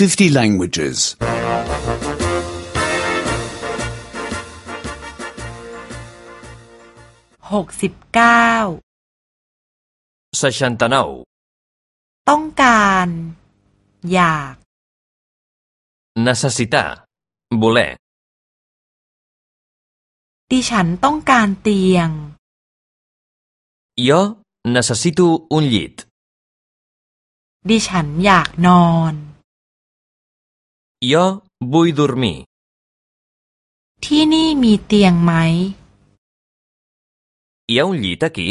50 languages. หกสิบเก้า 69. ต้องการ อยาก Necessitar. Voler. ดิฉันต้องการเตียง Jo necessito un llit. ดิฉันอยากนอน Jo vull dormir. ที่นี่มีเตียงไหม Hi ha un llit aquí?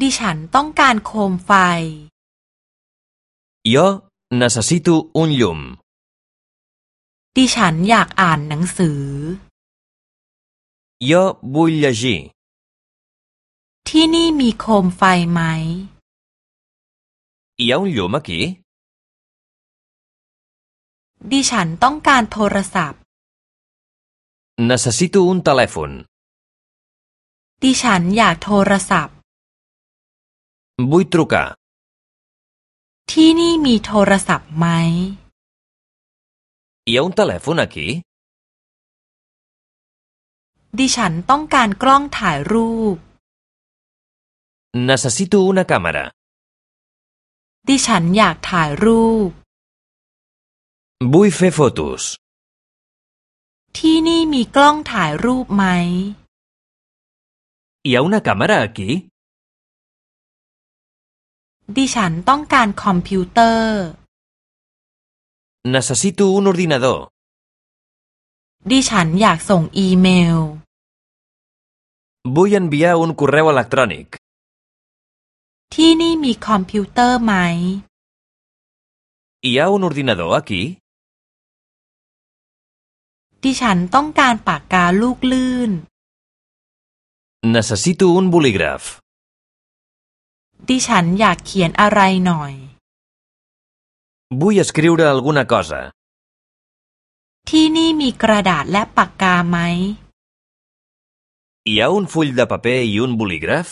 ดิฉันต้องการโคมไฟ Jo necessito un llum. ดิฉันอยากอ่านหนังสือ Jo vull llegir. ที่นี่มีโคมไฟไหม Hi ha un llum aquí? ดิฉันต้องการโทรศัพท์ Necessito un telèfon. ดิฉันอยากโทรศัพท์ Vull trucar. ที่นี่มีโทรศัพท์ไหม Hi ha un telèfon aquí? ดิฉันต้องการกล้องถ่ายรูป Necessito una càmera. ดิฉันอยากถ่ายรูป Vull fer fotos. ที่นี่มีกล้องถ่ายรูปไหม Hi ha una càmera aquí? ดิฉันต้องการคอมพิวเตอร์ Necessito un ordinador. ดิฉันอยากส่งอีเมล Vull enviar un correu electrònic. ที่นี่มีคอมพิวเตอร์ไหม Hi ha un ordinador aquí? ดิฉันต้องการปากกาลูกลื่น Necessito un bolígraf. ดิฉันอยากเขียนอะไรหน่อย Vull escriure alguna cosa. ที่นี่มีกระดาษและปากกาไหม Hi ha un full de paper i un bolígraf?